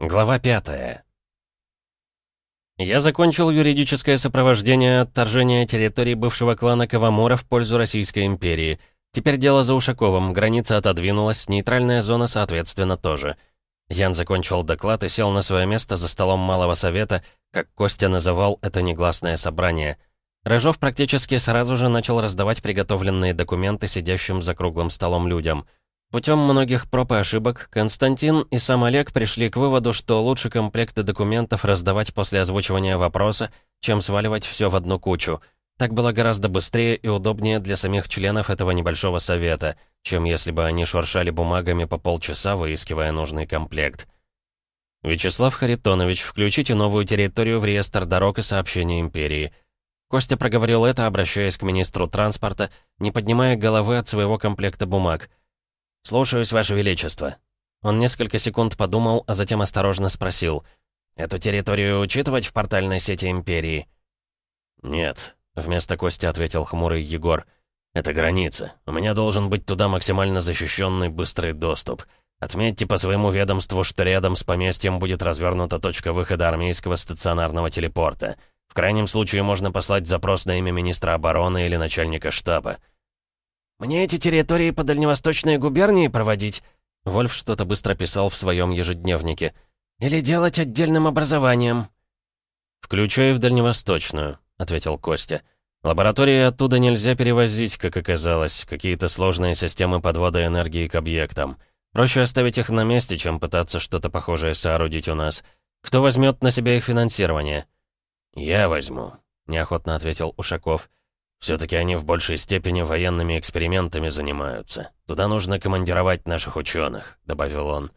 Глава пятая. Я закончил юридическое сопровождение отторжения территории бывшего клана Кавамура в пользу Российской империи. Теперь дело за Ушаковым, граница отодвинулась, нейтральная зона, соответственно, тоже. Ян закончил доклад и сел на свое место за столом Малого Совета, как Костя называл это негласное собрание. Рыжов практически сразу же начал раздавать приготовленные документы сидящим за круглым столом людям — Путем многих проб и ошибок, Константин и сам Олег пришли к выводу, что лучше комплекты документов раздавать после озвучивания вопроса, чем сваливать все в одну кучу. Так было гораздо быстрее и удобнее для самих членов этого небольшого совета, чем если бы они шуршали бумагами по полчаса, выискивая нужный комплект. «Вячеслав Харитонович, включите новую территорию в реестр дорог и сообщений Империи». Костя проговорил это, обращаясь к министру транспорта, не поднимая головы от своего комплекта бумаг — «Слушаюсь, Ваше Величество». Он несколько секунд подумал, а затем осторожно спросил. «Эту территорию учитывать в портальной сети Империи?» «Нет», — вместо Кости ответил хмурый Егор. «Это граница. У меня должен быть туда максимально защищенный быстрый доступ. Отметьте по своему ведомству, что рядом с поместьем будет развернута точка выхода армейского стационарного телепорта. В крайнем случае можно послать запрос на имя министра обороны или начальника штаба. «Мне эти территории по дальневосточной губернии проводить?» Вольф что-то быстро писал в своем ежедневнике. «Или делать отдельным образованием?» «Включай в дальневосточную», — ответил Костя. «Лаборатории оттуда нельзя перевозить, как оказалось, какие-то сложные системы подвода энергии к объектам. Проще оставить их на месте, чем пытаться что-то похожее соорудить у нас. Кто возьмет на себя их финансирование?» «Я возьму», — неохотно ответил Ушаков. Все-таки они в большей степени военными экспериментами занимаются. Туда нужно командировать наших ученых», — добавил он.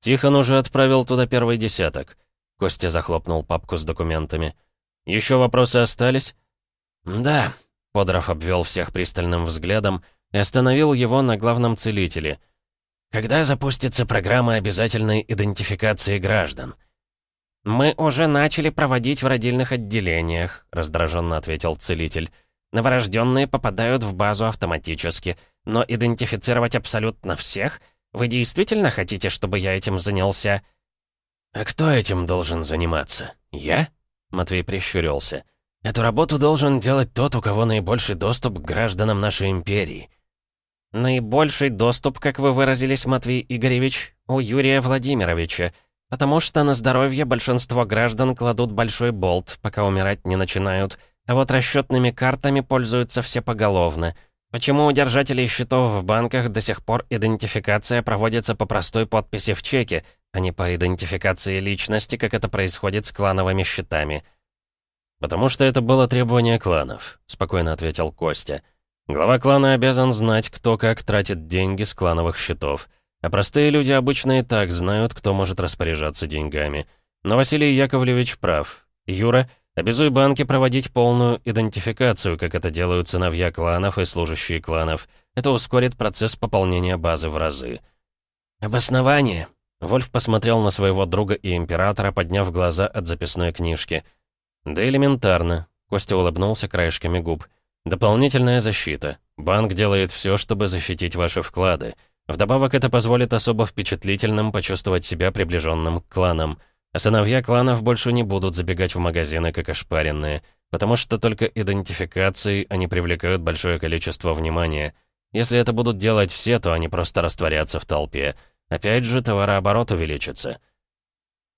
Тихон уже отправил туда первый десяток. Костя захлопнул папку с документами. «Еще вопросы остались?» «Да», — Подров обвел всех пристальным взглядом и остановил его на главном целителе. «Когда запустится программа обязательной идентификации граждан?» «Мы уже начали проводить в родильных отделениях», — раздраженно ответил целитель. Новорожденные попадают в базу автоматически, но идентифицировать абсолютно всех? Вы действительно хотите, чтобы я этим занялся?» «А кто этим должен заниматься? Я?» Матвей прищурился. «Эту работу должен делать тот, у кого наибольший доступ к гражданам нашей империи». «Наибольший доступ, как вы выразились, Матвей Игоревич, у Юрия Владимировича, потому что на здоровье большинство граждан кладут большой болт, пока умирать не начинают». А вот расчетными картами пользуются все поголовно. Почему у держателей счетов в банках до сих пор идентификация проводится по простой подписи в чеке, а не по идентификации личности, как это происходит с клановыми счетами? «Потому что это было требование кланов», — спокойно ответил Костя. «Глава клана обязан знать, кто как тратит деньги с клановых счетов. А простые люди обычно и так знают, кто может распоряжаться деньгами. Но Василий Яковлевич прав. Юра — Обязуй банки проводить полную идентификацию, как это делают сыновья кланов и служащие кланов. Это ускорит процесс пополнения базы в разы. «Обоснование?» Вольф посмотрел на своего друга и императора, подняв глаза от записной книжки. «Да элементарно», — Костя улыбнулся краешками губ. «Дополнительная защита. Банк делает все, чтобы защитить ваши вклады. Вдобавок это позволит особо впечатлительным почувствовать себя приближенным к кланам». А сыновья кланов больше не будут забегать в магазины, как ошпаренные, потому что только идентификацией они привлекают большое количество внимания. Если это будут делать все, то они просто растворятся в толпе. Опять же, товарооборот увеличится.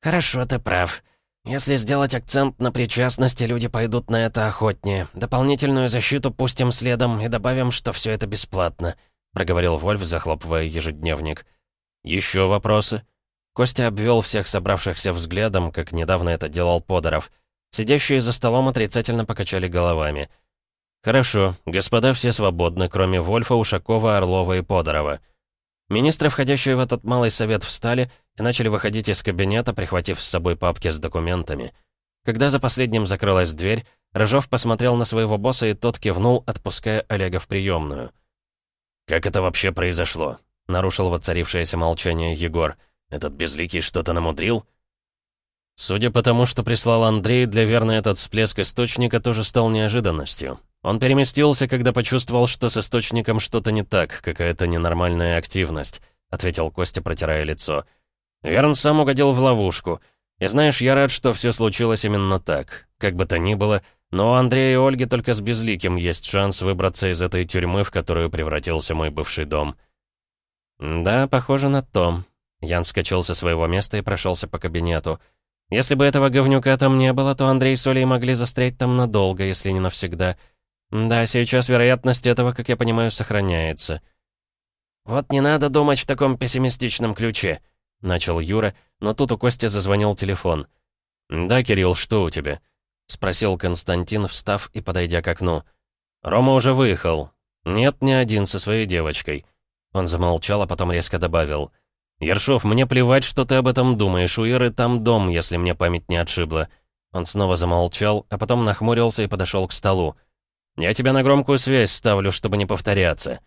«Хорошо, ты прав. Если сделать акцент на причастности, люди пойдут на это охотнее. Дополнительную защиту пустим следом и добавим, что все это бесплатно», — проговорил Вольф, захлопывая ежедневник. «Еще вопросы?» Костя обвел всех собравшихся взглядом, как недавно это делал Подоров. Сидящие за столом отрицательно покачали головами. «Хорошо, господа все свободны, кроме Вольфа, Ушакова, Орлова и Подорова». Министры, входящие в этот малый совет, встали и начали выходить из кабинета, прихватив с собой папки с документами. Когда за последним закрылась дверь, Рыжов посмотрел на своего босса, и тот кивнул, отпуская Олега в приемную. «Как это вообще произошло?» — нарушил воцарившееся молчание Егор. Этот безликий что-то намудрил?» Судя по тому, что прислал Андрей, для Верны этот всплеск источника тоже стал неожиданностью. Он переместился, когда почувствовал, что с источником что-то не так, какая-то ненормальная активность, ответил Костя, протирая лицо. Верн сам угодил в ловушку. И знаешь, я рад, что все случилось именно так. Как бы то ни было, но у Андрея и Ольги только с Безликим есть шанс выбраться из этой тюрьмы, в которую превратился мой бывший дом. Да, похоже на то. Ян вскочил со своего места и прошелся по кабинету. Если бы этого говнюка там не было, то Андрей с Олей могли застрять там надолго, если не навсегда. Да, сейчас вероятность этого, как я понимаю, сохраняется. «Вот не надо думать в таком пессимистичном ключе», — начал Юра, но тут у Кости зазвонил телефон. «Да, Кирилл, что у тебя?» — спросил Константин, встав и подойдя к окну. «Рома уже выехал. Нет, не один, со своей девочкой». Он замолчал, а потом резко добавил. «Ершов, мне плевать, что ты об этом думаешь. У Иры там дом, если мне память не отшибла». Он снова замолчал, а потом нахмурился и подошел к столу. «Я тебя на громкую связь ставлю, чтобы не повторяться».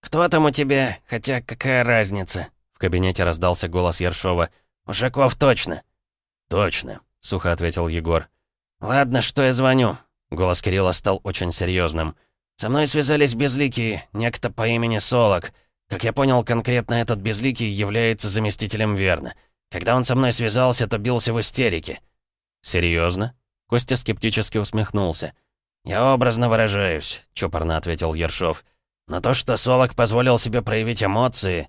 «Кто там у тебя? Хотя какая разница?» В кабинете раздался голос Ершова. «Ушаков точно». «Точно», — сухо ответил Егор. «Ладно, что я звоню?» Голос Кирилла стал очень серьезным. «Со мной связались безликие, некто по имени Солок. Как я понял, конкретно этот безликий является заместителем Верна. Когда он со мной связался, то бился в истерике». «Серьезно?» Костя скептически усмехнулся. «Я образно выражаюсь», — чопорно ответил Ершов. «Но то, что Солок позволил себе проявить эмоции...»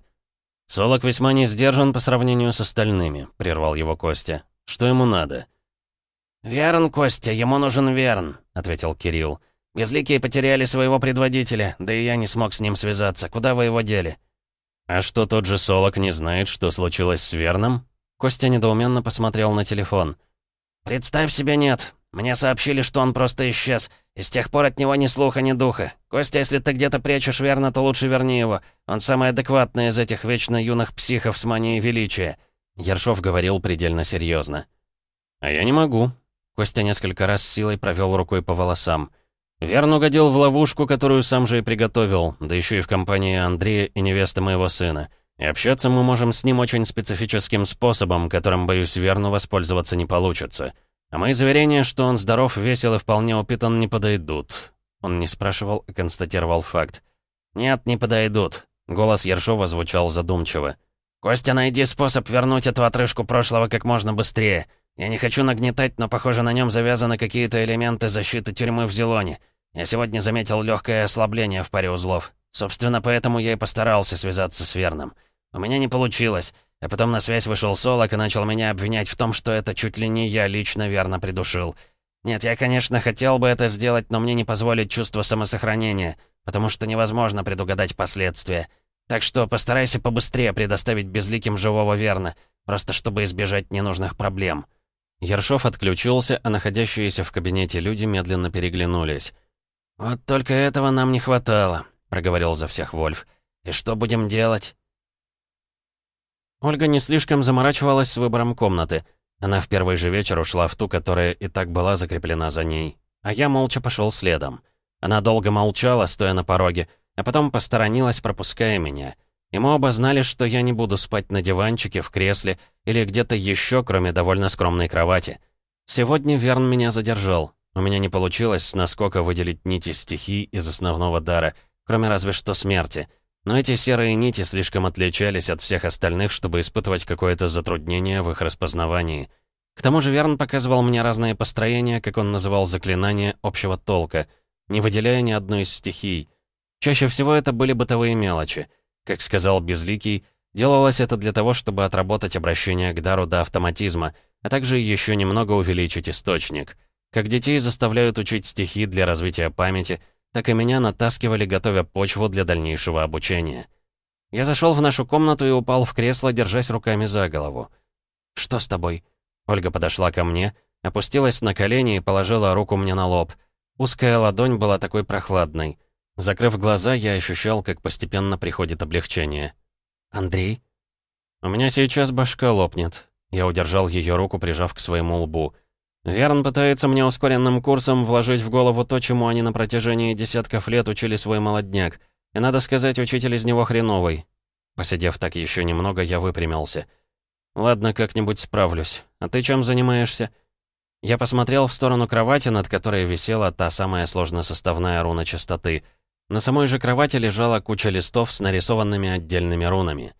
«Солок весьма не сдержан по сравнению с остальными», — прервал его Костя. «Что ему надо?» «Верн, Костя, ему нужен Верн», — ответил Кирилл. «Безликие потеряли своего предводителя, да и я не смог с ним связаться. Куда вы его дели?» «А что, тот же Солок не знает, что случилось с Верном?» Костя недоуменно посмотрел на телефон. «Представь себе, нет. Мне сообщили, что он просто исчез, и с тех пор от него ни слуха, ни духа. Костя, если ты где-то прячешь Верна, то лучше верни его. Он самый адекватный из этих вечно юных психов с манией величия». Ершов говорил предельно серьезно. «А я не могу». Костя несколько раз силой провел рукой по волосам. Верн угодил в ловушку, которую сам же и приготовил, да еще и в компании Андрея и невесты моего сына. И общаться мы можем с ним очень специфическим способом, которым, боюсь, Верну воспользоваться не получится. А мои заверения, что он здоров, весел и вполне упитан, не подойдут. Он не спрашивал, а констатировал факт. «Нет, не подойдут». Голос Ершова звучал задумчиво. «Костя, найди способ вернуть эту отрыжку прошлого как можно быстрее. Я не хочу нагнетать, но, похоже, на нем завязаны какие-то элементы защиты тюрьмы в Зелоне. Я сегодня заметил легкое ослабление в паре узлов. Собственно, поэтому я и постарался связаться с Верном. У меня не получилось. А потом на связь вышел Солок и начал меня обвинять в том, что это чуть ли не я лично верно придушил. Нет, я, конечно, хотел бы это сделать, но мне не позволит чувство самосохранения, потому что невозможно предугадать последствия. Так что постарайся побыстрее предоставить безликим живого верно, просто чтобы избежать ненужных проблем». Ершов отключился, а находящиеся в кабинете люди медленно переглянулись. «Вот только этого нам не хватало», — проговорил за всех Вольф. «И что будем делать?» Ольга не слишком заморачивалась с выбором комнаты. Она в первый же вечер ушла в ту, которая и так была закреплена за ней. А я молча пошел следом. Она долго молчала, стоя на пороге, а потом посторонилась, пропуская меня. И мы оба знали, что я не буду спать на диванчике, в кресле или где-то еще, кроме довольно скромной кровати. Сегодня Верн меня задержал. У меня не получилось с наскока выделить нити стихий из основного дара, кроме разве что смерти — но эти серые нити слишком отличались от всех остальных, чтобы испытывать какое-то затруднение в их распознавании. К тому же Верн показывал мне разные построения, как он называл заклинания общего толка, не выделяя ни одной из стихий. Чаще всего это были бытовые мелочи. Как сказал Безликий, делалось это для того, чтобы отработать обращение к дару до автоматизма, а также еще немного увеличить источник. Как детей заставляют учить стихи для развития памяти — так и меня натаскивали, готовя почву для дальнейшего обучения. Я зашел в нашу комнату и упал в кресло, держась руками за голову. «Что с тобой?» Ольга подошла ко мне, опустилась на колени и положила руку мне на лоб. Узкая ладонь была такой прохладной. Закрыв глаза, я ощущал, как постепенно приходит облегчение. «Андрей?» «У меня сейчас башка лопнет». Я удержал ее руку, прижав к своему лбу. Верн пытается мне ускоренным курсом вложить в голову то, чему они на протяжении десятков лет учили свой молодняк. И надо сказать, учитель из него хреновый. Посидев так еще немного, я выпрямился. «Ладно, как-нибудь справлюсь. А ты чем занимаешься?» Я посмотрел в сторону кровати, над которой висела та самая сложносоставная руна частоты. На самой же кровати лежала куча листов с нарисованными отдельными рунами.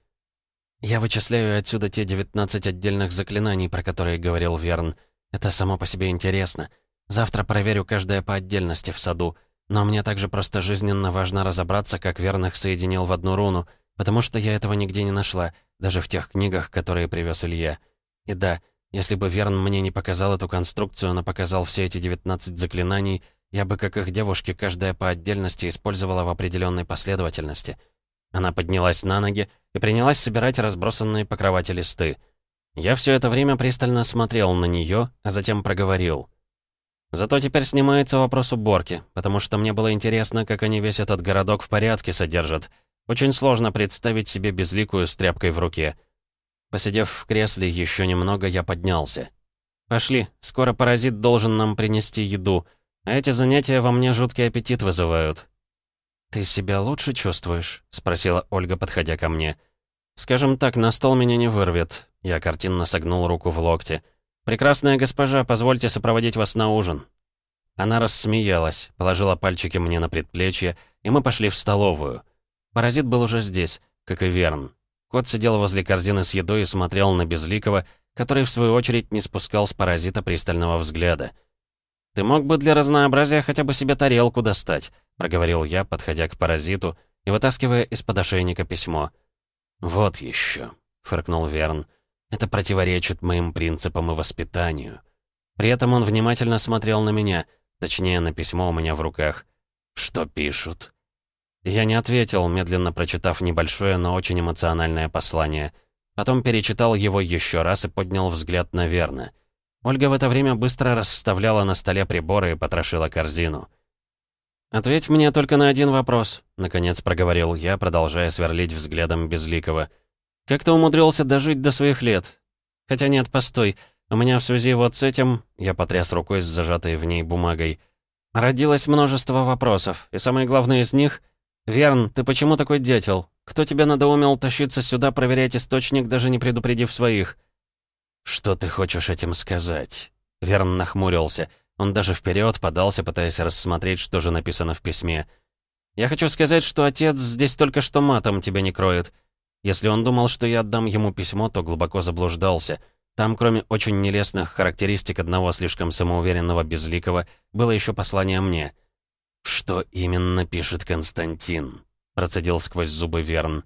Я вычисляю отсюда те 19 отдельных заклинаний, про которые говорил Верн. Это само по себе интересно. Завтра проверю каждое по отдельности в саду. Но мне также просто жизненно важно разобраться, как Верн их соединил в одну руну, потому что я этого нигде не нашла, даже в тех книгах, которые привез Илья. И да, если бы Верн мне не показал эту конструкцию, но показал все эти 19 заклинаний, я бы, как их девушки, каждая по отдельности использовала в определенной последовательности. Она поднялась на ноги и принялась собирать разбросанные по кровати листы. Я все это время пристально смотрел на нее, а затем проговорил. Зато теперь снимается вопрос уборки, потому что мне было интересно, как они весь этот городок в порядке содержат. Очень сложно представить себе безликую с тряпкой в руке. Посидев в кресле еще немного, я поднялся. «Пошли, скоро паразит должен нам принести еду, а эти занятия во мне жуткий аппетит вызывают». «Ты себя лучше чувствуешь?» — спросила Ольга, подходя ко мне. «Скажем так, на стол меня не вырвет». Я картинно согнул руку в локте. «Прекрасная госпожа, позвольте сопроводить вас на ужин». Она рассмеялась, положила пальчики мне на предплечье, и мы пошли в столовую. Паразит был уже здесь, как и Верн. Кот сидел возле корзины с едой и смотрел на Безликого, который, в свою очередь, не спускал с паразита пристального взгляда. «Ты мог бы для разнообразия хотя бы себе тарелку достать», — проговорил я, подходя к паразиту и вытаскивая из-под ошейника письмо. «Вот еще», — фыркнул Верн. «Это противоречит моим принципам и воспитанию». При этом он внимательно смотрел на меня, точнее, на письмо у меня в руках. «Что пишут?» Я не ответил, медленно прочитав небольшое, но очень эмоциональное послание. Потом перечитал его еще раз и поднял взгляд на Верна. Ольга в это время быстро расставляла на столе приборы и потрошила корзину. «Ответь мне только на один вопрос», — наконец проговорил я, продолжая сверлить взглядом Безликого. «Как ты умудрился дожить до своих лет? Хотя нет, постой, у меня в связи вот с этим...» Я потряс рукой с зажатой в ней бумагой. «Родилось множество вопросов, и самое главное из них — «Верн, ты почему такой дятел? Кто тебя надоумел тащиться сюда проверять источник, даже не предупредив своих?» «Что ты хочешь этим сказать?» Верн нахмурился. Он даже вперед подался, пытаясь рассмотреть, что же написано в письме. «Я хочу сказать, что отец здесь только что матом тебя не кроет. Если он думал, что я отдам ему письмо, то глубоко заблуждался. Там, кроме очень нелестных характеристик одного слишком самоуверенного безликого, было еще послание мне». «Что именно пишет Константин?» — процедил сквозь зубы Верн.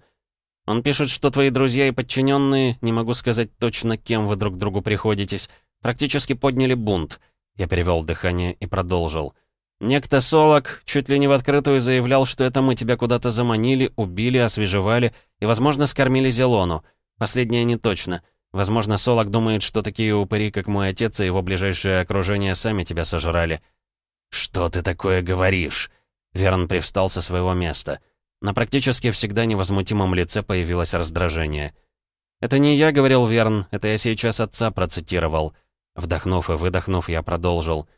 «Он пишет, что твои друзья и подчиненные, не могу сказать точно, кем вы друг другу приходитесь, практически подняли бунт». Я перевел дыхание и продолжил. «Некто Солок чуть ли не в открытую заявлял, что это мы тебя куда-то заманили, убили, освежевали и, возможно, скормили Зелону. Последнее не точно. Возможно, Солок думает, что такие упыри, как мой отец и его ближайшее окружение, сами тебя сожрали. «Что ты такое говоришь?» Верн привстал со своего места. На практически всегда невозмутимом лице появилось раздражение. «Это не я», — говорил Верн, — «это я сейчас отца процитировал». Вдохнув и выдохнув, я продолжил.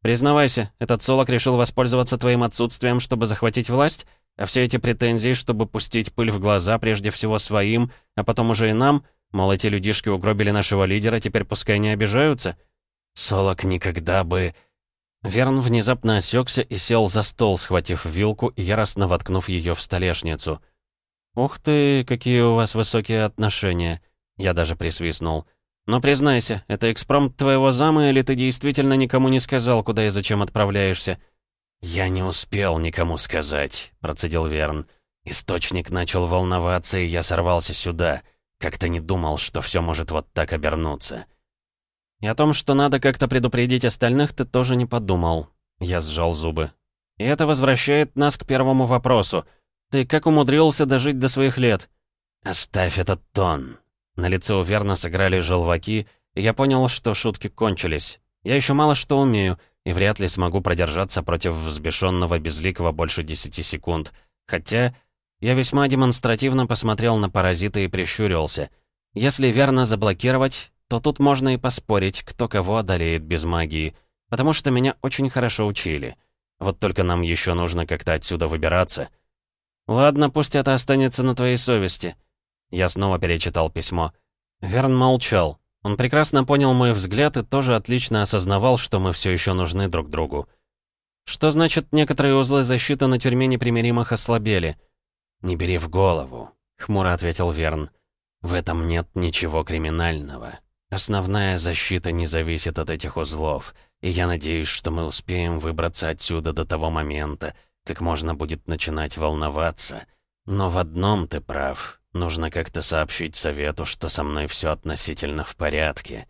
«Признавайся, этот Солок решил воспользоваться твоим отсутствием, чтобы захватить власть, а все эти претензии, чтобы пустить пыль в глаза прежде всего своим, а потом уже и нам, мол, эти людишки угробили нашего лидера, теперь пускай не обижаются?» «Солок никогда бы...» Верн внезапно осекся и сел за стол, схватив вилку и яростно воткнув ее в столешницу. «Ух ты, какие у вас высокие отношения!» Я даже присвистнул. «Но признайся, это экспромт твоего зама, или ты действительно никому не сказал, куда и зачем отправляешься?» «Я не успел никому сказать», — процедил Верн. «Источник начал волноваться, и я сорвался сюда. Как-то не думал, что все может вот так обернуться». И о том, что надо как-то предупредить остальных, ты тоже не подумал. Я сжал зубы. И это возвращает нас к первому вопросу. Ты как умудрился дожить до своих лет? Оставь этот тон. На лице у Верна сыграли желваки, и я понял, что шутки кончились. Я еще мало что умею, и вряд ли смогу продержаться против взбешенного безликого больше десяти секунд. Хотя я весьма демонстративно посмотрел на паразита и прищурился. Если верно заблокировать, то тут можно и поспорить, кто кого одолеет без магии, потому что меня очень хорошо учили. Вот только нам еще нужно как-то отсюда выбираться. Ладно, пусть это останется на твоей совести. Я снова перечитал письмо. Верн молчал. Он прекрасно понял мой взгляд и тоже отлично осознавал, что мы все еще нужны друг другу. Что значит, некоторые узлы защиты на тюрьме непримиримых ослабели? «Не бери в голову», — хмуро ответил Верн. В этом нет ничего криминального. Основная защита не зависит от этих узлов, и я надеюсь, что мы успеем выбраться отсюда до того момента, как можно будет начинать волноваться. Но в одном ты прав. Нужно как-то сообщить совету, что со мной все относительно в порядке.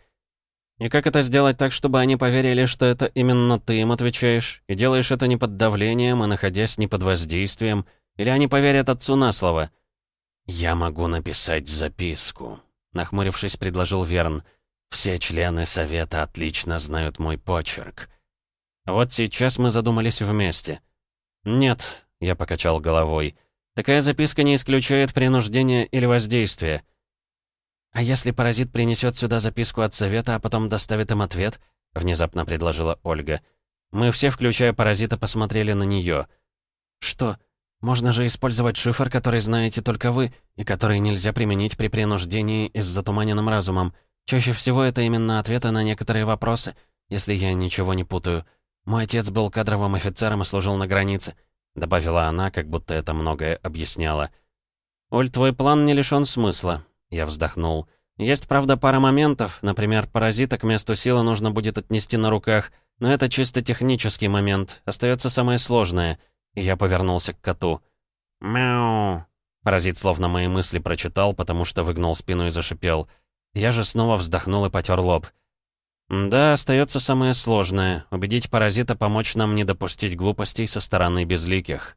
И как это сделать так, чтобы они поверили, что это именно ты им отвечаешь, и делаешь это не под давлением, а находясь не под воздействием, или они поверят отцу на слово? «Я могу написать записку», — нахмурившись, предложил Верн. «Все члены совета отлично знают мой почерк». Вот сейчас мы задумались вместе. «Нет», — я покачал головой, — «такая записка не исключает принуждения или воздействия». «А если паразит принесет сюда записку от совета, а потом доставит им ответ?» — внезапно предложила Ольга. Мы все, включая паразита, посмотрели на нее. «Что?» Можно же использовать шифр, который знаете только вы, и который нельзя применить при принуждении и с затуманенным разумом. Чаще всего это именно ответы на некоторые вопросы, если я ничего не путаю. Мой отец был кадровым офицером и служил на границе», — добавила она, как будто это многое объясняло. «Оль, твой план не лишён смысла», — я вздохнул. «Есть, правда, пара моментов. Например, паразита к месту силы нужно будет отнести на руках, но это чисто технический момент. Остается самое сложное — я повернулся к коту. «Мяу!» Паразит словно мои мысли прочитал, потому что выгнул спину и зашипел. Я же снова вздохнул и потер лоб. «Да, остается самое сложное — убедить паразита помочь нам не допустить глупостей со стороны безликих».